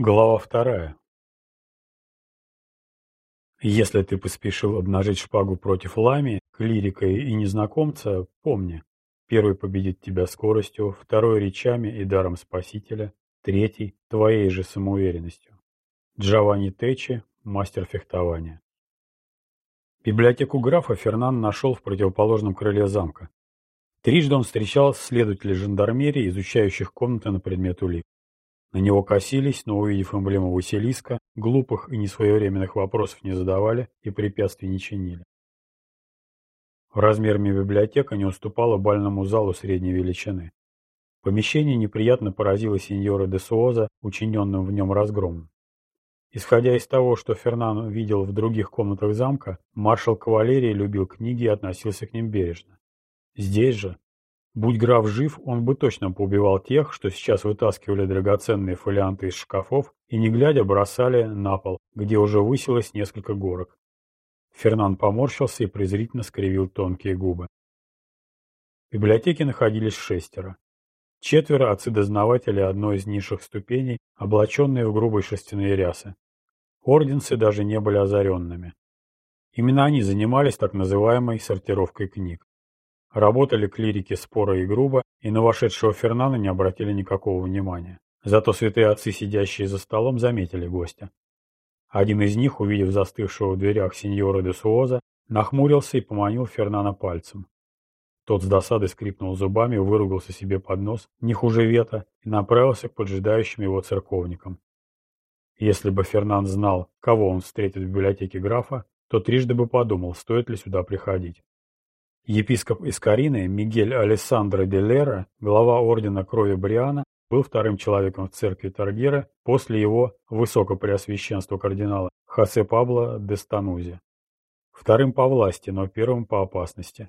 Глава вторая. Если ты поспешил обнажить шпагу против лами, клирика и незнакомца, помни, первый победит тебя скоростью, второй речами и даром спасителя, третий – твоей же самоуверенностью. Джованни Течи, мастер фехтования. Библиотеку графа Фернан нашел в противоположном крыле замка. Трижды он встречал следователей жандармерии, изучающих комнаты на предмет улик. На него косились, но, увидев эмблему Василиска, глупых и несвоевременных вопросов не задавали и препятствий не чинили. Размерами библиотека не уступала бальному залу средней величины. Помещение неприятно поразило сеньора де Суоза, учиненным в нем разгромом. Исходя из того, что Фернан видел в других комнатах замка, маршал кавалерии любил книги и относился к ним бережно. Здесь же, Будь граф жив, он бы точно поубивал тех, что сейчас вытаскивали драгоценные фолианты из шкафов и, не глядя, бросали на пол, где уже высилось несколько горок. Фернан поморщился и презрительно скривил тонкие губы. В библиотеке находились шестеро. Четверо отцы-дознаватели одной из низших ступеней, облаченные в грубые шерстяные рясы. Орденцы даже не были озаренными. Именно они занимались так называемой сортировкой книг. Работали клирики споро и грубо, и на вошедшего Фернана не обратили никакого внимания. Зато святые отцы, сидящие за столом, заметили гостя. Один из них, увидев застывшего в дверях сеньора де Суоза, нахмурился и поманил Фернана пальцем. Тот с досадой скрипнул зубами, выругался себе под нос, не хуже вета, и направился к поджидающим его церковникам. Если бы Фернан знал, кого он встретит в библиотеке графа, то трижды бы подумал, стоит ли сюда приходить. Епископ Искарины Мигель Алессандро де Лера, глава ордена крови Бриана, был вторым человеком в церкви Таргера после его высокопреосвященства кардинала Хосе Пабло де Станузи. Вторым по власти, но первым по опасности.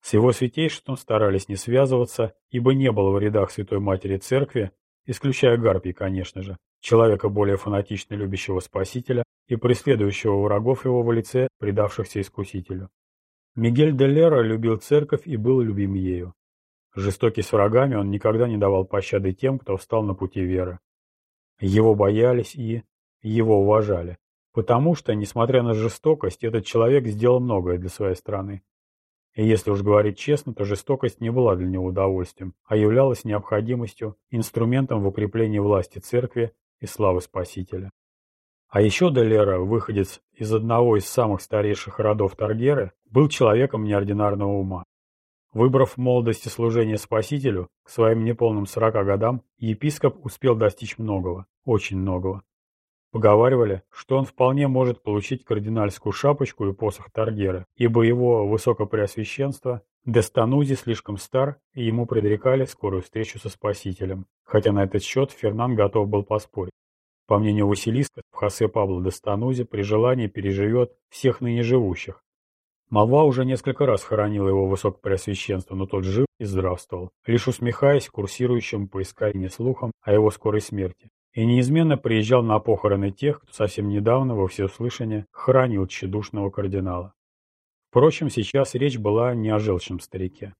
С его святейшеством старались не связываться, ибо не было в рядах Святой Матери Церкви, исключая Гарпий, конечно же, человека более фанатично любящего Спасителя и преследующего врагов его в лице, предавшихся Искусителю. Мигель де Лера любил церковь и был любим ею. Жестокий с врагами, он никогда не давал пощады тем, кто встал на пути веры. Его боялись и его уважали, потому что, несмотря на жестокость, этот человек сделал многое для своей страны. И если уж говорить честно, то жестокость не была для него удовольствием, а являлась необходимостью, инструментом в укреплении власти церкви и славы Спасителя. А еще Делера, выходец из одного из самых старейших родов Таргеры, был человеком неординарного ума. Выбрав в молодости служение Спасителю, к своим неполным сорока годам, епископ успел достичь многого, очень многого. Поговаривали, что он вполне может получить кардинальскую шапочку и посох Таргеры, ибо его высокопреосвященство Дестанузи слишком стар, и ему предрекали скорую встречу со Спасителем, хотя на этот счет Фернан готов был поспорить. По мнению Василиска, Хосе Пабло де Станузи при желании переживет всех ныне живущих. Молва уже несколько раз хоронила его высокопреосвященство, но тот жив и здравствовал, лишь усмехаясь курсирующим по искарине слухам о его скорой смерти. И неизменно приезжал на похороны тех, кто совсем недавно во всеуслышание хоронил тщедушного кардинала. Впрочем, сейчас речь была не о желчном старике.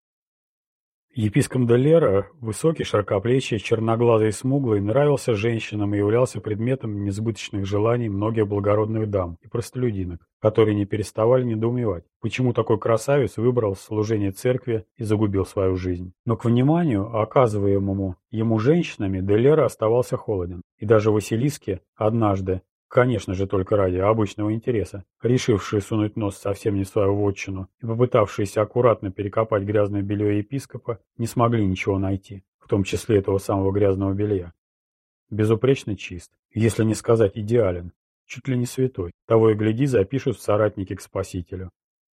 Епископ Делера, высокий, широкоплечий, черноглазый и смуглый, нравился женщинам и являлся предметом несбыточных желаний многих благородных дам и простолюдинок, которые не переставали недоумевать, почему такой красавец выбрал служение церкви и загубил свою жизнь. Но к вниманию, оказываемому ему женщинами, Делера оставался холоден, и даже Василиске однажды, Конечно же, только ради обычного интереса. Решившие сунуть нос совсем не в свою вотчину и попытавшиеся аккуратно перекопать грязное белье епископа, не смогли ничего найти, в том числе этого самого грязного белья. Безупречно чист, если не сказать идеален, чуть ли не святой. Того и гляди, запишут в соратники к Спасителю.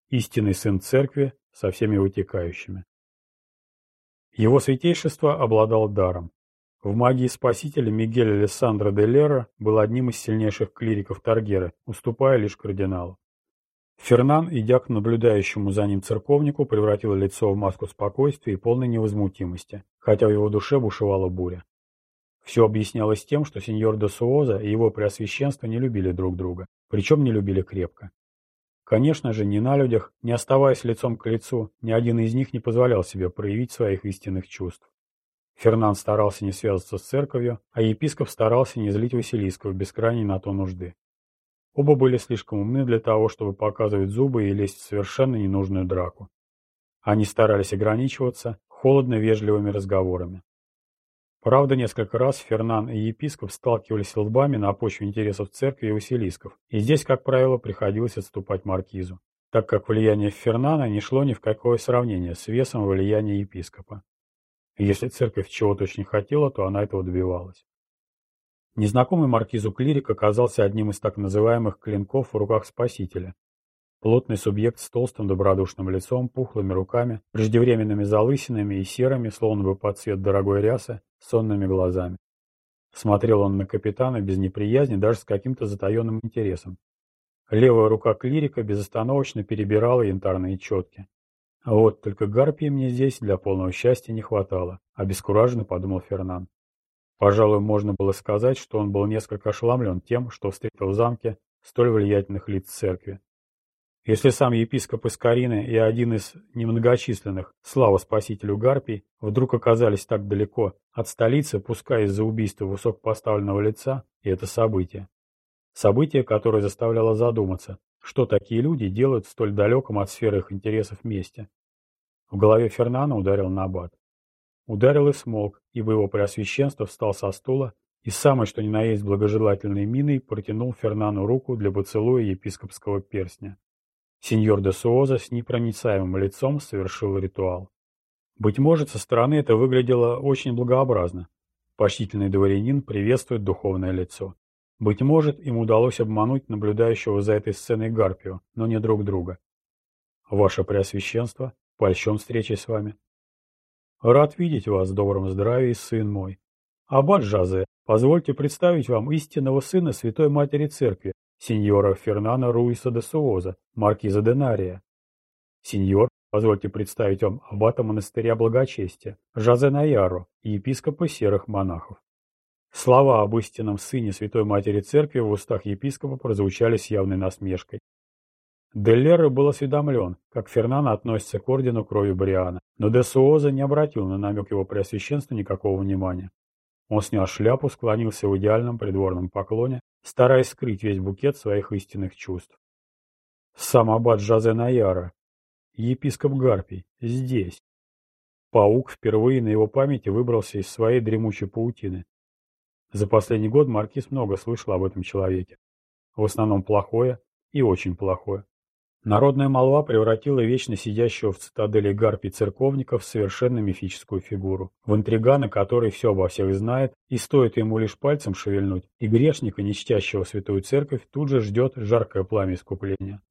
Истинный сын церкви со всеми вытекающими. Его святейшество обладал даром, в магии Спасителя Мигель Алессандро де Лера был одним из сильнейших клириков Таргеры, уступая лишь кардиналу. Фернан, идя к наблюдающему за ним церковнику, превратил лицо в маску спокойствия и полной невозмутимости, хотя в его душе бушевала буря. Все объяснялось тем, что сеньор де Суоза и его преосвященство не любили друг друга, причем не любили крепко. Конечно же, ни на людях, не оставаясь лицом к лицу, ни один из них не позволял себе проявить своих истинных чувств. Фернан старался не связываться с церковью, а епископ старался не злить Василийского без крайней на то нужды. Оба были слишком умны для того, чтобы показывать зубы и лезть в совершенно ненужную драку. Они старались ограничиваться холодно-вежливыми разговорами. Правда, несколько раз Фернан и епископ сталкивались лбами на почве интересов церкви и Василисков, и здесь, как правило, приходилось отступать маркизу, так как влияние Фернана не шло ни в какое сравнение с весом влияния епископа. Если церковь чего-то очень хотела, то она этого добивалась. Незнакомый маркизу клирик оказался одним из так называемых клинков в руках Спасителя. Плотный субъект с толстым добродушным лицом, пухлыми руками, преждевременными залысинами и серыми, словно бы под цвет дорогой рясы, сонными глазами. Смотрел он на капитана без неприязни, даже с каким-то затаенным интересом. Левая рука клирика безостановочно перебирала янтарные четки. А вот только гарпии мне здесь для полного счастья не хватало, обескураженно подумал Фернан. Пожалуй, можно было сказать, что он был несколько ошеломлен тем, что встретил в замке столь влиятельных лиц церкви. Если сам епископ из Карины и один из немногочисленных, слава спасителю Гарпий, вдруг оказались так далеко от столицы, пускай из-за убийства высокопоставленного лица, и это событие. Событие, которое заставляло задуматься, что такие люди делают в столь далеком от сферы их интересов месте. В голове Фернана ударил набат. Ударил и смолк, ибо его преосвященство встал со стула и самой, что ни на есть благожелательной миной, протянул Фернану руку для поцелуя епископского перстня. Сеньор де Суоза с непроницаемым лицом совершил ритуал. Быть может, со стороны это выглядело очень благообразно. Почтительный дворянин приветствует духовное лицо. Быть может, им удалось обмануть наблюдающего за этой сценой Гарпию, но не друг друга. Ваше Преосвященство, польщен встречей с вами. Рад видеть вас в добром здравии, сын мой. Аббат Жазе, позвольте представить вам истинного сына Святой Матери Церкви, сеньора Фернана Руиса де Суоза, маркиза де Нария. Сеньор, позвольте представить вам аббата монастыря благочестия, Жазе Наяро епископа серых монахов. Слова об истинном сыне Святой Матери Церкви в устах епископа прозвучали с явной насмешкой. Деллеро был осведомлен, как Фернана относится к ордену крови Бриана, но де Суоза не обратил на намек его преосвященства никакого внимания. Он снял шляпу, склонился в идеальном придворном поклоне, стараясь скрыть весь букет своих истинных чувств. Сам аббат Жазе Наяра, епископ Гарпий, здесь. Паук впервые на его памяти выбрался из своей дремучей паутины. За последний год Маркиз много слышал об этом человеке. В основном плохое и очень плохое. Народная молва превратила вечно сидящего в цитадели гарпий церковника в совершенно мифическую фигуру, в интригана, который все обо всех знает, и стоит ему лишь пальцем шевельнуть, и грешника, не чтящего святую церковь, тут же ждет жаркое пламя искупления.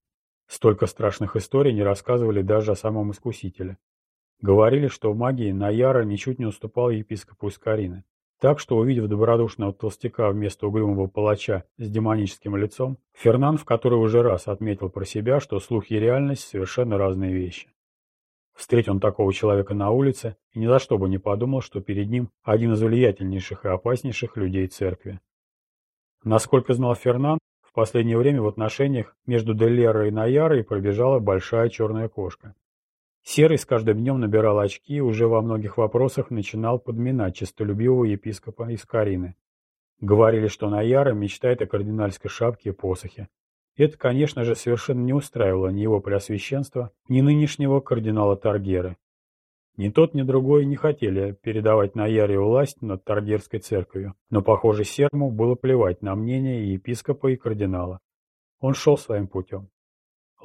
Столько страшных историй не рассказывали даже о самом искусителе. Говорили, что в магии Наяра ничуть не уступал епископу Искарины. Так что, увидев добродушного толстяка вместо угрюмого палача с демоническим лицом, Фернан в который уже раз отметил про себя, что слух и реальность – совершенно разные вещи. Встретил он такого человека на улице и ни за что бы не подумал, что перед ним один из влиятельнейших и опаснейших людей церкви. Насколько знал Фернан, в последнее время в отношениях между Деллеро и Наярой пробежала большая черная кошка. Серый с каждым днем набирал очки и уже во многих вопросах начинал подминать честолюбивого епископа из Карины. Говорили, что Наяра мечтает о кардинальской шапке и посохе. Это, конечно же, совершенно не устраивало ни его преосвященства, ни нынешнего кардинала Таргеры. Ни тот, ни другой не хотели передавать Наяре власть над Таргерской церковью, но, похоже, Серму было плевать на мнение и епископа, и кардинала. Он шел своим путем.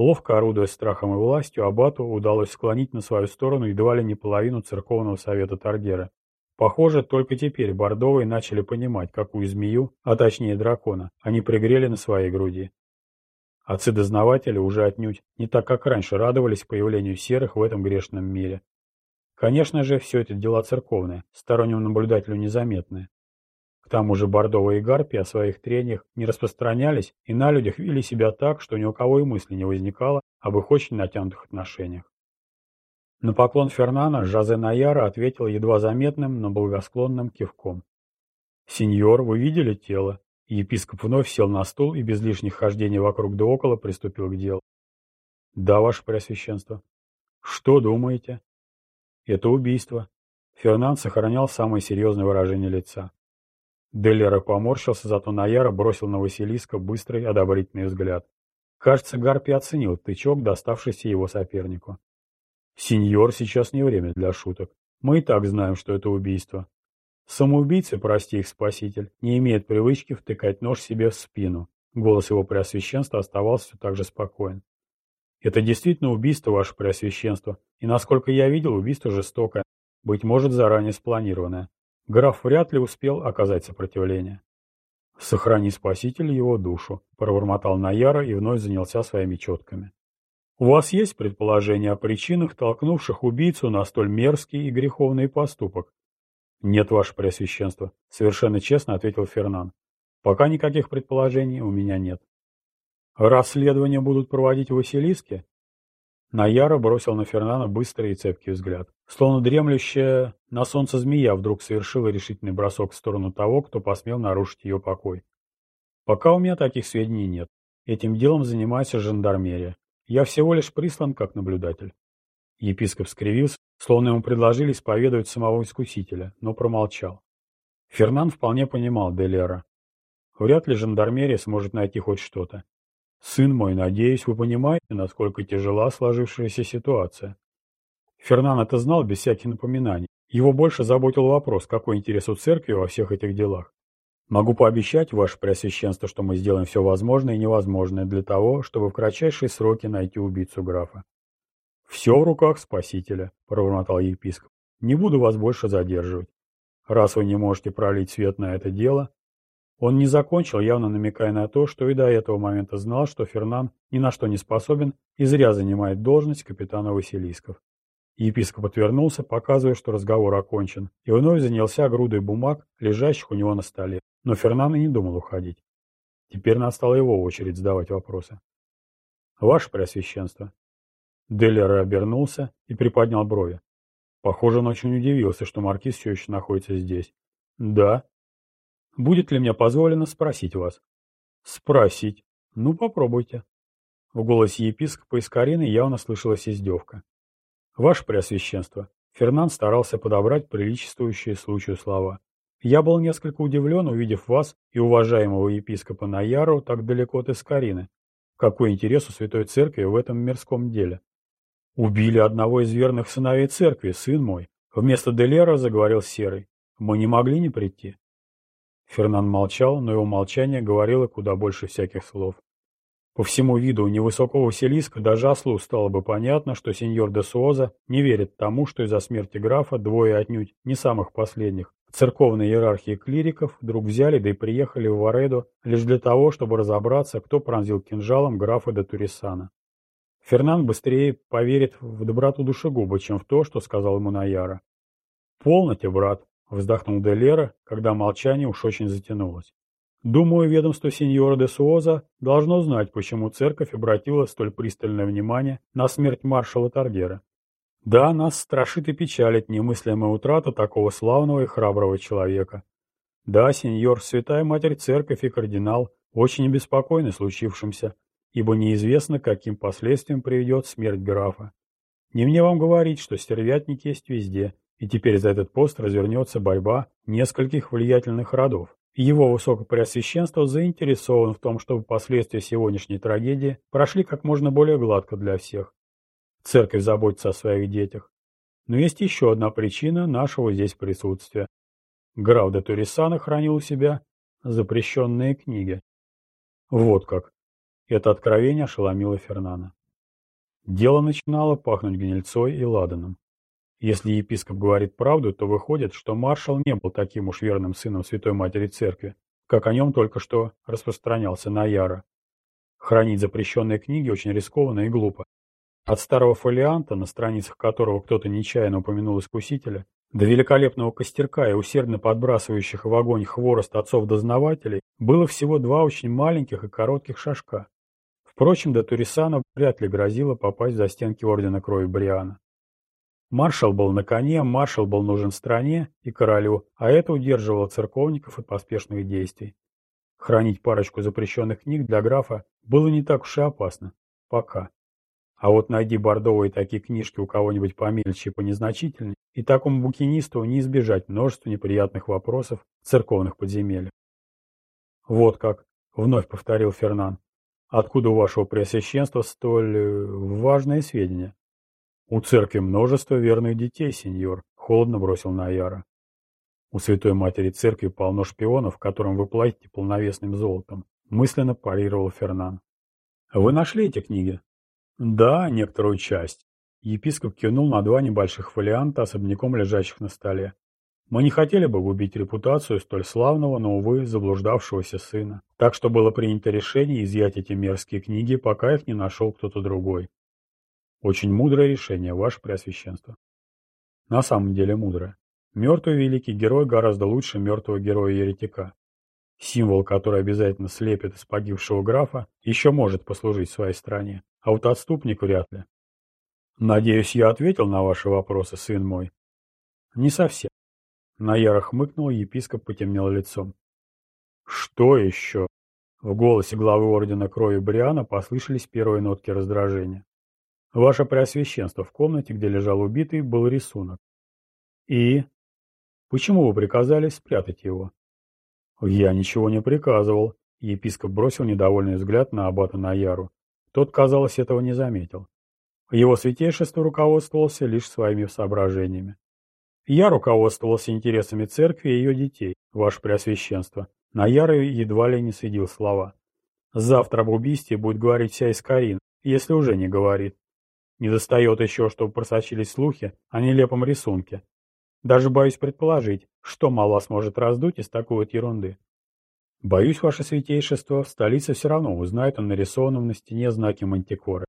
Ловко орудуя страхом и властью, Абату удалось склонить на свою сторону едва ли не половину церковного совета Таргера. Похоже, только теперь бордовые начали понимать, какую змею, а точнее дракона, они пригрели на своей груди. Отцы-дознаватели уже отнюдь не так, как раньше, радовались появлению серых в этом грешном мире. Конечно же, все это дела церковные, стороннему наблюдателю незаметные. Тому же бордовые гарпии о своих трениях не распространялись и на людях вели себя так, что ни у кого и мысли не возникало об их очень натянутых отношениях. На поклон Фернана Жозе Наяра ответил едва заметным, но благосклонным кивком. «Сеньор, вы видели тело?» Епископ вновь сел на стул и без лишних хождений вокруг да около приступил к делу. «Да, ваше Преосвященство». «Что думаете?» «Это убийство. Фернанд сохранял самое серьезное выражение лица. Деллера поморщился, зато Наяра бросил на Василиска быстрый одобрительный взгляд. Кажется, Гарпи оценил тычок, доставшийся его сопернику. «Сеньор, сейчас не время для шуток. Мы и так знаем, что это убийство. Самоубийцы, прости их спаситель, не имеют привычки втыкать нож себе в спину. Голос его преосвященства оставался все так же спокоен. Это действительно убийство, ваше преосвященство, и, насколько я видел, убийство жестокое, быть может, заранее спланированное. Граф вряд ли успел оказать сопротивление. «Сохрани, спаситель, его душу», — пробормотал Наяра и вновь занялся своими четками. «У вас есть предположение о причинах, толкнувших убийцу на столь мерзкий и греховный поступок?» «Нет, ваше преосвященство», — совершенно честно ответил Фернан. «Пока никаких предположений у меня нет». «Расследования будут проводить в Василиске?» Наяра бросил на Фернана быстрый и цепкий взгляд. Словно дремлющая на солнце змея вдруг совершила решительный бросок в сторону того, кто посмел нарушить ее покой. «Пока у меня таких сведений нет. Этим делом занимается жандармерия. Я всего лишь прислан как наблюдатель». Епископ скривился, словно ему предложили исповедовать самого искусителя, но промолчал. Фернан вполне понимал Делера. Вряд ли жандармерия сможет найти хоть что-то. Сын мой, надеюсь, вы понимаете, насколько тяжела сложившаяся ситуация. Фернан это знал без всяких напоминаний. Его больше заботил вопрос, какой интерес у церкви во всех этих делах. Могу пообещать, ваше преосвященство, что мы сделаем все возможное и невозможное для того, чтобы в кратчайшие сроки найти убийцу графа. «Все в руках Спасителя», — пробормотал епископ. «Не буду вас больше задерживать. Раз вы не можете пролить свет на это дело...» Он не закончил, явно намекая на то, что и до этого момента знал, что Фернан ни на что не способен и зря занимает должность капитана Василисков. Епископ отвернулся, показывая, что разговор окончен, и вновь занялся грудой бумаг, лежащих у него на столе. Но Фернан и не думал уходить. Теперь настала его очередь задавать вопросы. «Ваше Преосвященство, Деллер обернулся и приподнял брови. Похоже, он очень удивился, что маркиз все еще находится здесь. «Да». «Будет ли мне позволено спросить вас?» «Спросить? Ну, попробуйте». В голосе епископа из Карины явно слышалась издевка. «Ваше Преосвященство». Фернан старался подобрать приличествующие случаю слова. «Я был несколько удивлен, увидев вас и уважаемого епископа Наяру так далеко от Искарины. Какой интерес у Святой Церкви в этом мирском деле?» «Убили одного из верных сыновей церкви, сын мой», — вместо Делера заговорил Серый. «Мы не могли не прийти». Фернан молчал, но его молчание говорило куда больше всяких слов. По всему виду невысокого Василиска даже ослу стало бы понятно, что сеньор де Суоза не верит тому, что из-за смерти графа двое отнюдь не самых последних церковной иерархии клириков вдруг взяли да и приехали в Варедо лишь для того, чтобы разобраться, кто пронзил кинжалом графа де Турисана. Фернан быстрее поверит в доброту душегуба, чем в то, что сказал ему Наяра. «Полноте, брат», — вздохнул Делера, когда молчание уж очень затянулось. «Думаю, ведомство сеньора де Суоза должно знать, почему церковь обратила столь пристальное внимание на смерть маршала Таргера. Да, нас страшит и печалит немыслимая утрата такого славного и храброго человека. Да, сеньор, святая матерь церковь и кардинал очень обеспокоены случившимся, ибо неизвестно, каким последствиям приведет смерть графа. Не мне вам говорить, что стервятник есть везде, и теперь за этот пост развернется борьба нескольких влиятельных родов. Его Высокопреосвященство заинтересован в том, чтобы последствия сегодняшней трагедии прошли как можно более гладко для всех. Церковь заботится о своих детях. Но есть еще одна причина нашего здесь присутствия. Граф де Турисана хранил у себя запрещенные книги. Вот как. Это откровение ошеломило Фернана. Дело начинало пахнуть гнильцой и ладаном. Если епископ говорит правду, то выходит, что маршал не был таким уж верным сыном Святой Матери Церкви, как о нем только что распространялся Наяра. Хранить запрещенные книги очень рискованно и глупо. От старого фолианта, на страницах которого кто-то нечаянно упомянул Искусителя, до великолепного костерка и усердно подбрасывающих в огонь хворост отцов-дознавателей было всего два очень маленьких и коротких шажка. Впрочем, до Турисана вряд ли грозило попасть за стенки Ордена Крови Бриана. Маршал был на коне, маршал был нужен стране и королю, а это удерживало церковников от поспешных действий. Хранить парочку запрещенных книг для графа было не так уж и опасно. Пока. А вот найди бордовые такие книжки у кого-нибудь помельче и понезначительнее, и такому букинисту не избежать множества неприятных вопросов в церковных подземельях. «Вот как», — вновь повторил Фернан, — «откуда у вашего преосвященства столь э, важные сведения?» «У церкви множество верных детей, сеньор», — холодно бросил Наяра. «У Святой Матери Церкви полно шпионов, которым вы платите полновесным золотом», — мысленно парировал Фернан. «Вы нашли эти книги?» «Да, некоторую часть. Епископ кивнул на два небольших фолианта, особняком лежащих на столе. Мы не хотели бы губить репутацию столь славного, но, увы, заблуждавшегося сына. Так что было принято решение изъять эти мерзкие книги, пока их не нашел кто-то другой. Очень мудрое решение, ваше преосвященство. На самом деле мудрое. Мертвый великий герой гораздо лучше мертвого героя-еретика. Символ, который обязательно слепит из погибшего графа, еще может послужить своей стране, а вот отступник вряд ли. Надеюсь, я ответил на ваши вопросы, сын мой. Не совсем. Наяра хмыкнул, епископ потемнел лицом. Что еще? В голосе главы ордена крови Бриана послышались первые нотки раздражения. Ваше Преосвященство, в комнате, где лежал убитый, был рисунок. И? Почему вы приказали спрятать его? Я ничего не приказывал. Епископ бросил недовольный взгляд на аббата Наяру. Тот, казалось, этого не заметил. Его святейшество руководствовался лишь своими соображениями. Я руководствовался интересами церкви и ее детей, ваше преосвященство. На Яры едва ли не следил слова. Завтра об убийстве будет говорить вся Искарин, если уже не говорит. Не достает еще, чтобы просочились слухи о нелепом рисунке. Даже боюсь предположить, что мало сможет раздуть из такой вот ерунды. Боюсь, ваше святейшество, в столице все равно узнает о нарисованном на стене знаке мантикоры.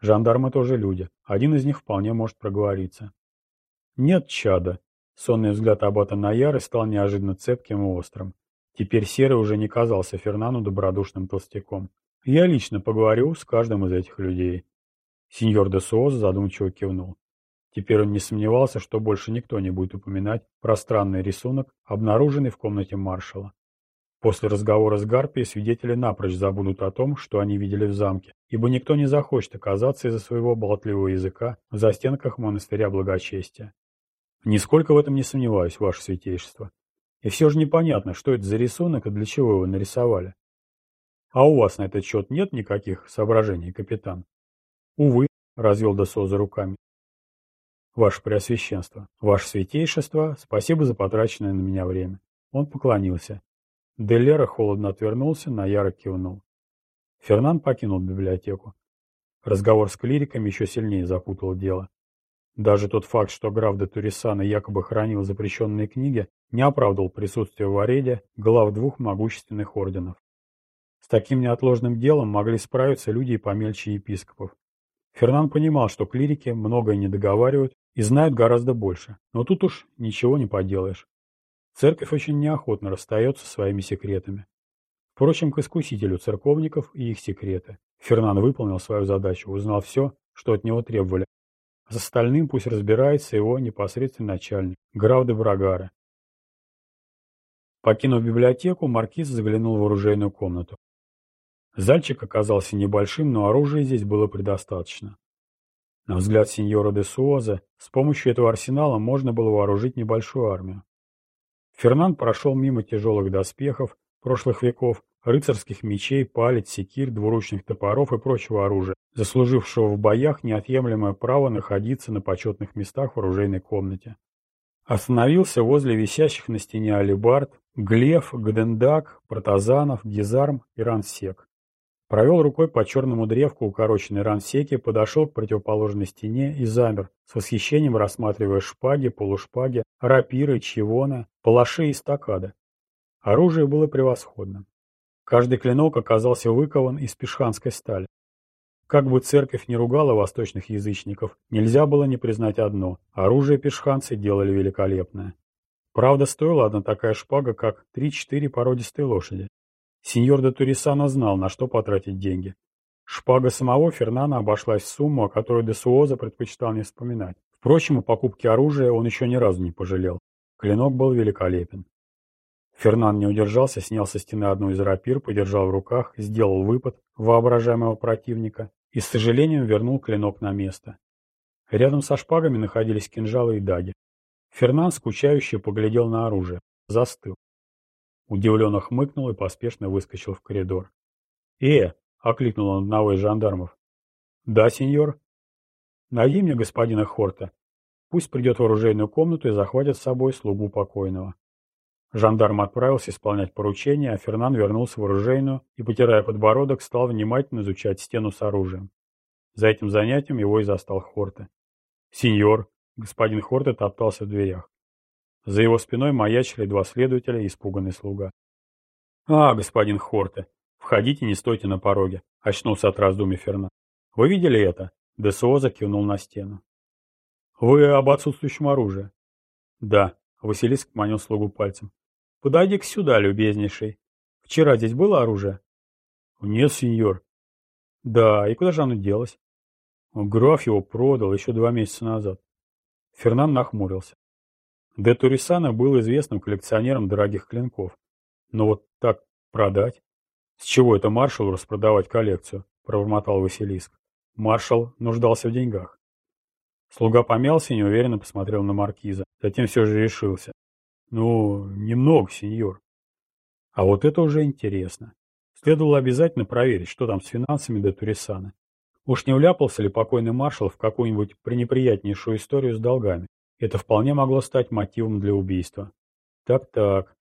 Жандармы тоже люди. Один из них вполне может проговориться. Нет чада. Сонный взгляд аббата Наяры стал неожиданно цепким и острым. Теперь Серый уже не казался Фернану добродушным толстяком. Я лично поговорю с каждым из этих людей. Сеньор де Суоз задумчиво кивнул. Теперь он не сомневался, что больше никто не будет упоминать про странный рисунок, обнаруженный в комнате маршала. После разговора с Гарпией свидетели напрочь забудут о том, что они видели в замке, ибо никто не захочет оказаться из-за своего болтливого языка в застенках монастыря благочестия. Нисколько в этом не сомневаюсь, ваше святейшество. И все же непонятно, что это за рисунок и для чего его нарисовали. А у вас на этот счет нет никаких соображений, капитан? Увы, развел Досоза руками. Ваше Преосвященство, Ваше Святейшество, спасибо за потраченное на меня время. Он поклонился. Делера холодно отвернулся, Наяра кивнул. Фернан покинул библиотеку. Разговор с клириками еще сильнее запутал дело. Даже тот факт, что граф де Турисана якобы хранил запрещенные книги, не оправдывал присутствие в Ареде глав двух могущественных орденов. С таким неотложным делом могли справиться люди и помельче епископов. Фернан понимал, что клирики многое не договаривают и знают гораздо больше, но тут уж ничего не поделаешь. Церковь очень неохотно расстается со своими секретами. Впрочем, к искусителю церковников и их секреты. Фернан выполнил свою задачу, узнал все, что от него требовали. С остальным пусть разбирается его непосредственный начальник, граф де Брагаре. Покинув библиотеку, маркиз заглянул в оружейную комнату. Зальчик оказался небольшим, но оружия здесь было предостаточно. На взгляд сеньора де Суоза, с помощью этого арсенала можно было вооружить небольшую армию. Фернанд прошел мимо тяжелых доспехов прошлых веков, рыцарских мечей, палец, секир, двуручных топоров и прочего оружия, заслужившего в боях неотъемлемое право находиться на почетных местах в оружейной комнате. Остановился возле висящих на стене алибард, глеф, гдендак, протазанов, гизарм и рансек. Провел рукой по черному древку укороченной рансеки, подошел к противоположной стене и замер, с восхищением рассматривая шпаги, полушпаги, рапиры, чивоны, палаши и стакады. Оружие было превосходно. Каждый клинок оказался выкован из пешханской стали. Как бы церковь не ругала восточных язычников, нельзя было не признать одно – оружие пешханцы делали великолепное. Правда, стоила одна такая шпага, как 3-4 породистые лошади. Сеньор де Турисана знал, на что потратить деньги. Шпага самого Фернана обошлась в сумму, о которой де Суоза предпочитал не вспоминать. Впрочем, о покупке оружия он еще ни разу не пожалел. Клинок был великолепен. Фернан не удержался, снял со стены одну из рапир, подержал в руках, сделал выпад воображаемого противника и с сожалением вернул клинок на место. Рядом со шпагами находились кинжалы и даги. Фернан скучающе поглядел на оружие. Застыл. Удивленно хмыкнул и поспешно выскочил в коридор. «Э!» — окликнул он одного из жандармов. «Да, сеньор?» «Найди мне господина Хорта. Пусть придет в оружейную комнату и захватит с собой слугу покойного». Жандарм отправился исполнять поручение, а Фернан вернулся в оружейную и, потирая подбородок, стал внимательно изучать стену с оружием. За этим занятием его и застал Хорте. «Сеньор!» — господин Хорте топтался в дверях. За его спиной маячили два следователя и испуганный слуга. «А, господин Хорте, входите, не стойте на пороге», — очнулся от раздумий Фернан. «Вы видели это?» — Десуоза кивнул на стену. «Вы об отсутствующем оружии?» «Да», — Василиск манил слугу пальцем. Подойди-ка сюда, любезнейший. Вчера здесь было оружие? Нет, сеньор. Да, и куда же оно делось? Граф его продал еще два месяца назад. Фернан нахмурился. Де Турисана был известным коллекционером дорогих клинков. Но вот так продать? С чего это маршалу распродавать коллекцию? Пробормотал Василиск. Маршал нуждался в деньгах. Слуга помялся и неуверенно посмотрел на маркиза. Затем все же решился. Ну, немного, сеньор. А вот это уже интересно. Следовало обязательно проверить, что там с финансами до Турисана. Уж не вляпался ли покойный маршал в какую-нибудь пренеприятнейшую историю с долгами. Это вполне могло стать мотивом для убийства. Так-так.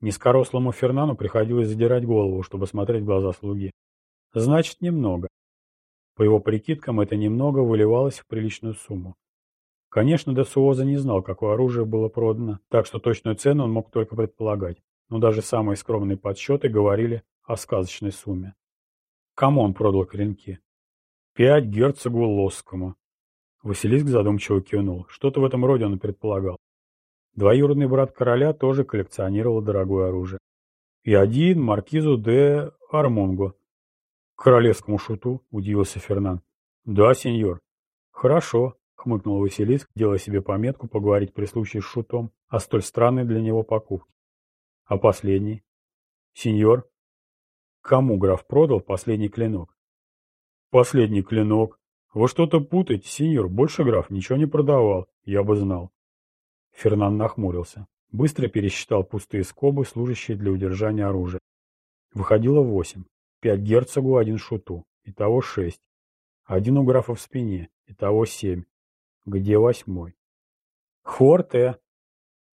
Низкорослому Фернану приходилось задирать голову, чтобы смотреть в глаза слуги. Значит, немного. По его прикидкам, это немного выливалось в приличную сумму. Конечно, Десуоза не знал, какое оружие было продано, так что точную цену он мог только предполагать, но даже самые скромные подсчеты говорили о сказочной сумме. Кому он продал клинки? Пять герцогу Лосскому. Василиск задумчиво кивнул. Что-то в этом роде он предполагал. Двоюродный брат короля тоже коллекционировал дорогое оружие. И один маркизу де Армонго. Королевскому шуту, удивился Фернан. Да, сеньор. Хорошо, — хмыкнул Василиск, делая себе пометку поговорить при случае с Шутом о столь странной для него покупке. А последний? Сеньор? Кому граф продал последний клинок? Последний клинок? Вы что-то путаете, сеньор. Больше граф ничего не продавал. Я бы знал. Фернан нахмурился. Быстро пересчитал пустые скобы, служащие для удержания оружия. Выходило восемь. Пять герцогу, один шуту. Итого шесть. Один у графа в спине. Итого семь. Где восьмой? Хорте.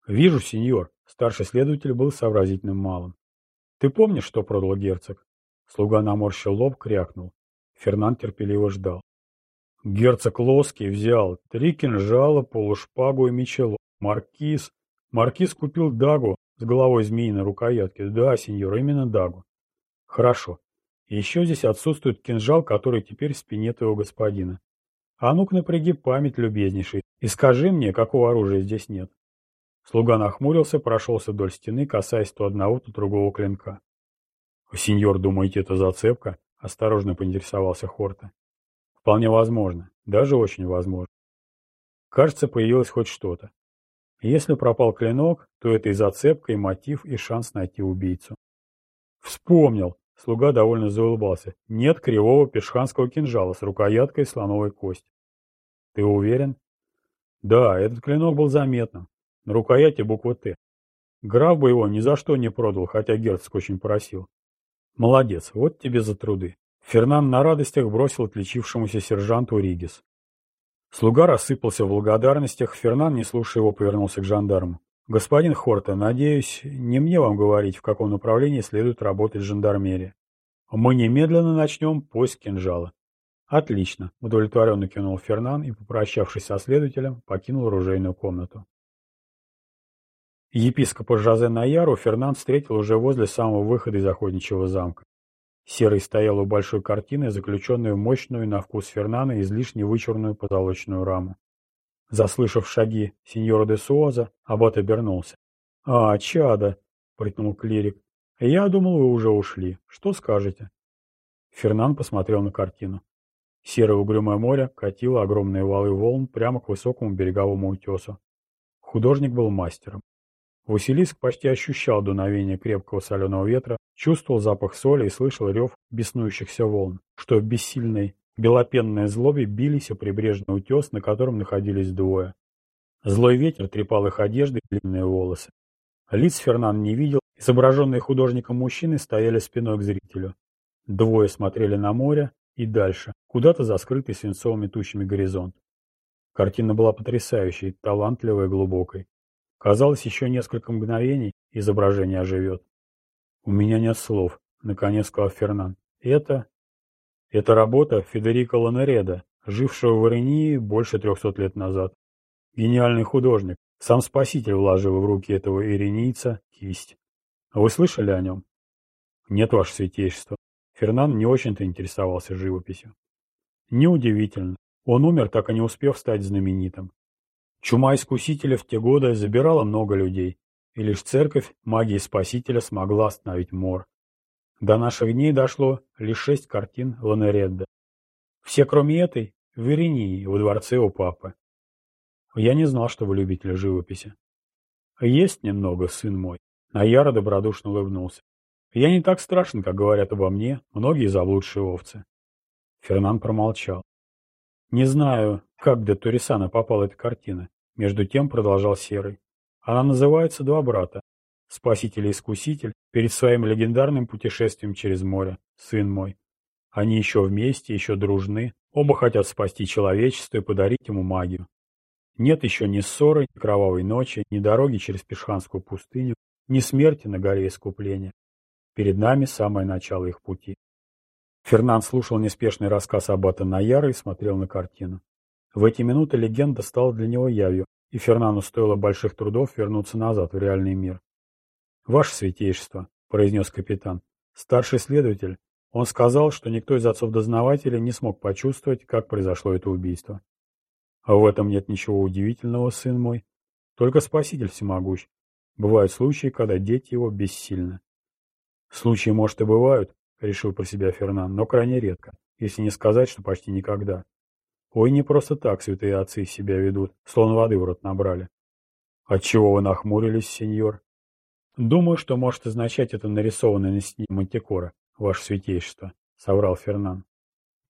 Вижу, сеньор. Старший следователь был сообразительным малым. Ты помнишь, что продал герцог? Слуга наморщил лоб, крякнул. Фернанд терпеливо ждал. Герцог Лоский взял три кинжала, полушпагу и мечело. Маркиз. Маркиз купил дагу с головой змеи на рукоятке. Да, сеньор, именно дагу. Хорошо. Еще здесь отсутствует кинжал, который теперь в спине твоего господина. А ну-ка напряги память, любезнейший, и скажи мне, какого оружия здесь нет. Слуга нахмурился, прошелся вдоль стены, касаясь то одного, то другого клинка. «Сеньор, думаете, это зацепка?» — осторожно поинтересовался Хорта. «Вполне возможно, даже очень возможно. Кажется, появилось хоть что-то. Если пропал клинок, то это и зацепка, и мотив, и шанс найти убийцу». «Вспомнил!» Слуга довольно заулыбался. Нет кривого пешханского кинжала с рукояткой слоновой кости. Ты уверен? Да, этот клинок был заметным. На рукояти буква «Т». Граф бы его ни за что не продал, хотя герцог очень просил. Молодец, вот тебе за труды. Фернан на радостях бросил отличившемуся сержанту Ригис. Слуга рассыпался в благодарностях, Фернан, не слушая его, повернулся к жандарму. «Господин Хорта, надеюсь, не мне вам говорить, в каком направлении следует работать жандармерия. Мы немедленно начнем поиск кинжала». «Отлично», — удовлетворенно кивнул Фернан и, попрощавшись со следователем, покинул оружейную комнату. Епископа Жозе Наяру Фернан встретил уже возле самого выхода из охотничьего замка. Серый стоял у большой картины, заключенной в мощную на вкус Фернана излишне вычурную позолоченную раму. Заслышав шаги сеньора де Суоза, аббат обернулся. «А, чада!» — притнул клирик. «Я думал, вы уже ушли. Что скажете?» Фернан посмотрел на картину. Серое угрюмое море катило огромные валы волн прямо к высокому береговому утесу. Художник был мастером. Василиск почти ощущал дуновение крепкого соленого ветра, чувствовал запах соли и слышал рев беснующихся волн, что в бессильной белопенной злобе бились о прибрежный утес, на котором находились двое. Злой ветер трепал их одежды и длинные волосы. Лиц Фернан не видел, изображенные художником мужчины стояли спиной к зрителю. Двое смотрели на море и дальше, куда-то за скрытый свинцовыми тучами горизонт. Картина была потрясающей, талантливой и глубокой. Казалось, еще несколько мгновений изображение оживет. «У меня нет слов», — наконец сказал Фернан. «Это...» «Это работа Федерико Ланереда, жившего в Ирении больше трехсот лет назад. Гениальный художник, сам Спаситель вложил в руки этого иринийца кисть. Вы слышали о нем? Нет, ваше святейшество. Фернан не очень-то интересовался живописью. Неудивительно. Он умер, так и не успев стать знаменитым. Чума Искусителя в те годы забирала много людей, и лишь церковь магии Спасителя смогла остановить мор. До наших дней дошло лишь шесть картин Ланередда. Все, кроме этой, в Иринии, во дворце у папы. Я не знал, что вы любитель живописи. Есть немного, сын мой. Наяра добродушно улыбнулся. Я не так страшен, как говорят обо мне многие заблудшие овцы. Фернан промолчал. Не знаю, как до Турисана попала эта картина. Между тем продолжал Серый. Она называется «Два брата». Спаситель и Искуситель перед своим легендарным путешествием через море, сын мой. Они еще вместе, еще дружны, оба хотят спасти человечество и подарить ему магию. Нет еще ни ссоры, ни кровавой ночи, ни дороги через Пешханскую пустыню, ни смерти на горе искупления. Перед нами самое начало их пути. Фернан слушал неспешный рассказ Аббата Наяра и смотрел на картину. В эти минуты легенда стала для него явью, и Фернану стоило больших трудов вернуться назад в реальный мир. «Ваше святейшество», — произнес капитан, — «старший следователь, он сказал, что никто из отцов-дознавателей не смог почувствовать, как произошло это убийство. А в этом нет ничего удивительного, сын мой. Только Спаситель всемогущ. Бывают случаи, когда дети его бессильны. Случаи, может, и бывают, решил про себя Фернан, но крайне редко, если не сказать, что почти никогда. Ой, не просто так святые отцы себя ведут, словно воды в рот набрали. Отчего вы нахмурились, сеньор? Думаю, что может означать это нарисованное на стене Мантикора, ваше святейшество, соврал Фернан.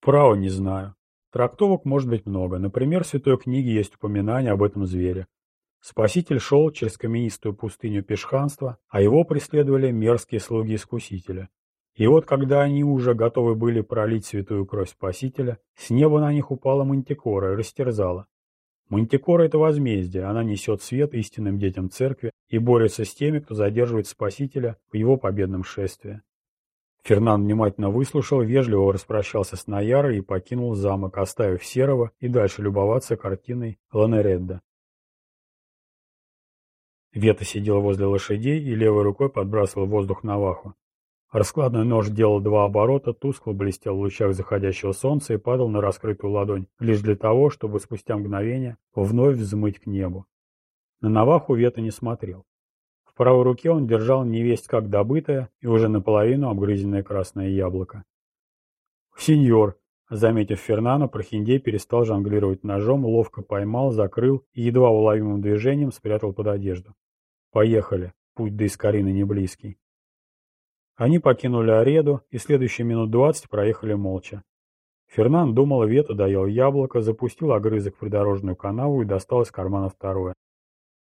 Право не знаю. Трактовок может быть много. Например, в Святой книге есть упоминание об этом звере. Спаситель шел через каменистую пустыню пешханства, а его преследовали мерзкие слуги Искусителя. И вот когда они уже готовы были пролить святую кровь Спасителя, с неба на них упала Мантикора и растерзала. Мантикора — это возмездие, она несет свет истинным детям церкви и борется с теми, кто задерживает Спасителя в его победном шествии. Фернан внимательно выслушал, вежливо распрощался с Наярой и покинул замок, оставив Серого и дальше любоваться картиной Ланередда. Вета сидел возле лошадей и левой рукой подбрасывал воздух на ваху. Раскладной нож делал два оборота, тускло блестел в лучах заходящего солнца и падал на раскрытую ладонь, лишь для того, чтобы спустя мгновение вновь взмыть к небу. На Наваху Вета не смотрел. В правой руке он держал невесть как добытое и уже наполовину обгрызенное красное яблоко. «Сеньор!» Заметив Фернана, Прохиндей перестал жонглировать ножом, ловко поймал, закрыл и едва уловимым движением спрятал под одежду. «Поехали. Путь до Искарины не близкий». Они покинули Ареду и следующие минут двадцать проехали молча. Фернан думал, Вета доел яблоко, запустил огрызок в придорожную канаву и достал из кармана второе.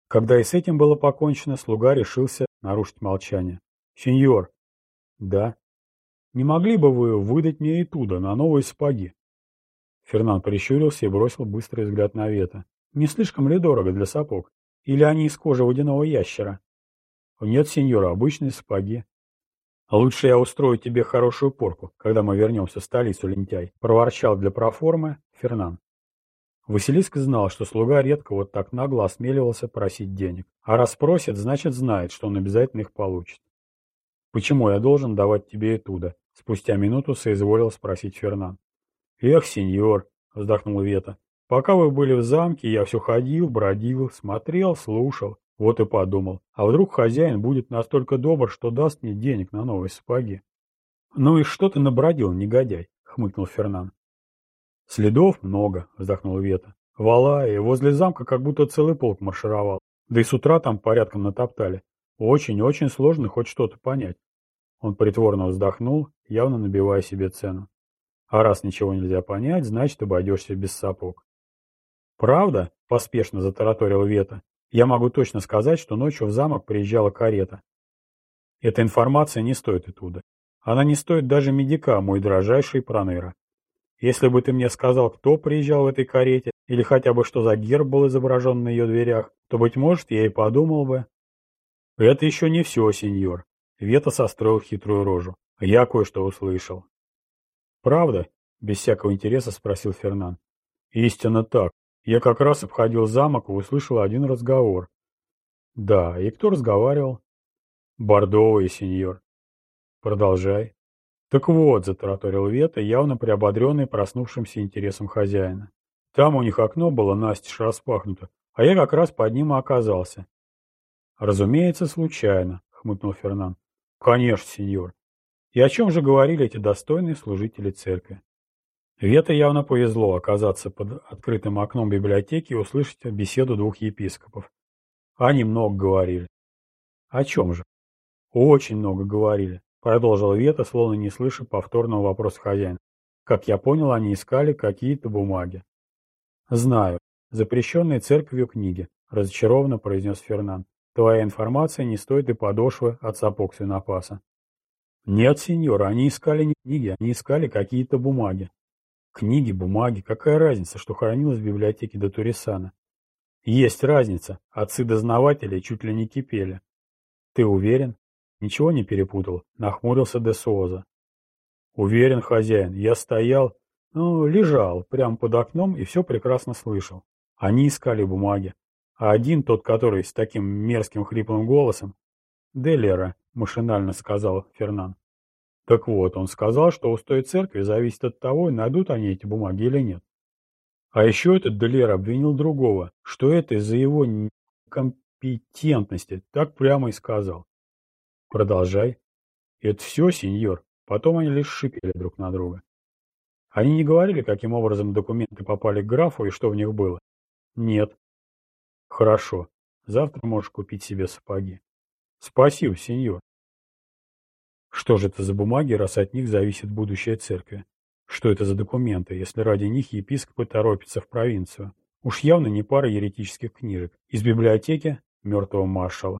Когда и с этим было покончено, слуга решился нарушить молчание. «Сеньор!» «Да?» «Не могли бы вы выдать мне и туда, на новые сапоги?» Фернан прищурился и бросил быстрый взгляд на Вета. «Не слишком ли дорого для сапог? Или они из кожи водяного ящера?» «Нет, сеньора, обычные сапоги». «Лучше я устрою тебе хорошую порку, когда мы вернемся в столицу, лентяй», — проворчал для проформы Фернан. Василиск знал, что слуга редко вот так нагло осмеливался просить денег. А раз просит, значит знает, что он обязательно их получит. «Почему я должен давать тебе и туда?» Спустя минуту соизволил спросить Фернан. «Эх, сеньор!» — вздохнул Вета. «Пока вы были в замке, я все ходил, бродил, смотрел, слушал. Вот и подумал, а вдруг хозяин будет настолько добр, что даст мне денег на новые сапоги?» «Ну и что ты набродил, негодяй?» — хмыкнул Фернан. Следов много, вздохнул Вета. Вала и возле замка как будто целый полк маршировал. Да и с утра там порядком натоптали. Очень-очень сложно хоть что-то понять. Он притворно вздохнул, явно набивая себе цену. А раз ничего нельзя понять, значит обойдешься без сапог. Правда? поспешно затараторил Вета. «Я могу точно сказать, что ночью в замок приезжала карета. Эта информация не стоит оттуда. Она не стоит даже медика, мой дрожайший проныра. Если бы ты мне сказал, кто приезжал в этой карете, или хотя бы что за герб был изображен на ее дверях, то, быть может, я и подумал бы. Это еще не все, сеньор. Вета состроил хитрую рожу. Я кое-что услышал. Правда? Без всякого интереса спросил Фернан. Истинно так. Я как раз обходил замок и услышал один разговор. Да, и кто разговаривал? Бордовый, сеньор. Продолжай. Так вот, затараторил Вета, явно приободренный проснувшимся интересом хозяина. Там у них окно было настежь распахнуто, а я как раз под ним и оказался. Разумеется, случайно, хмыкнул Фернан. Конечно, сеньор. И о чем же говорили эти достойные служители церкви? Вета явно повезло оказаться под открытым окном библиотеки и услышать беседу двух епископов. Они много говорили. О чем же? Очень много говорили, продолжил Вета, словно не слыша повторного вопроса хозяина. Как я понял, они искали какие-то бумаги. Знаю. Запрещенные церковью книги, разочарованно произнес Фернан. Твоя информация не стоит и подошвы от сапог свинопаса. Нет, сеньор, они искали не книги, они искали какие-то бумаги. Книги, бумаги, какая разница, что хранилось в библиотеке до Турисана? Есть разница, отцы-дознаватели чуть ли не кипели. Ты уверен? Ничего не перепутал, нахмурился де Суоза. Уверен, хозяин, я стоял, ну, лежал прямо под окном и все прекрасно слышал. Они искали бумаги. А один, тот, который с таким мерзким хриплым голосом, «Делера», — машинально сказал Фернан. Так вот, он сказал, что устой церкви зависит от того, найдут они эти бумаги или нет. А еще этот Делер обвинил другого, что это из-за его компетентности, так прямо и сказал. Продолжай. Это все, сеньор. Потом они лишь шипели друг на друга. Они не говорили, каким образом документы попали к графу и что в них было? Нет. Хорошо. Завтра можешь купить себе сапоги. Спасибо, сеньор. Что же это за бумаги, раз от них зависит будущее церкви? Что это за документы, если ради них епископы торопятся в провинцию? Уж явно не пара еретических книжек. Из библиотеки мертвого маршала.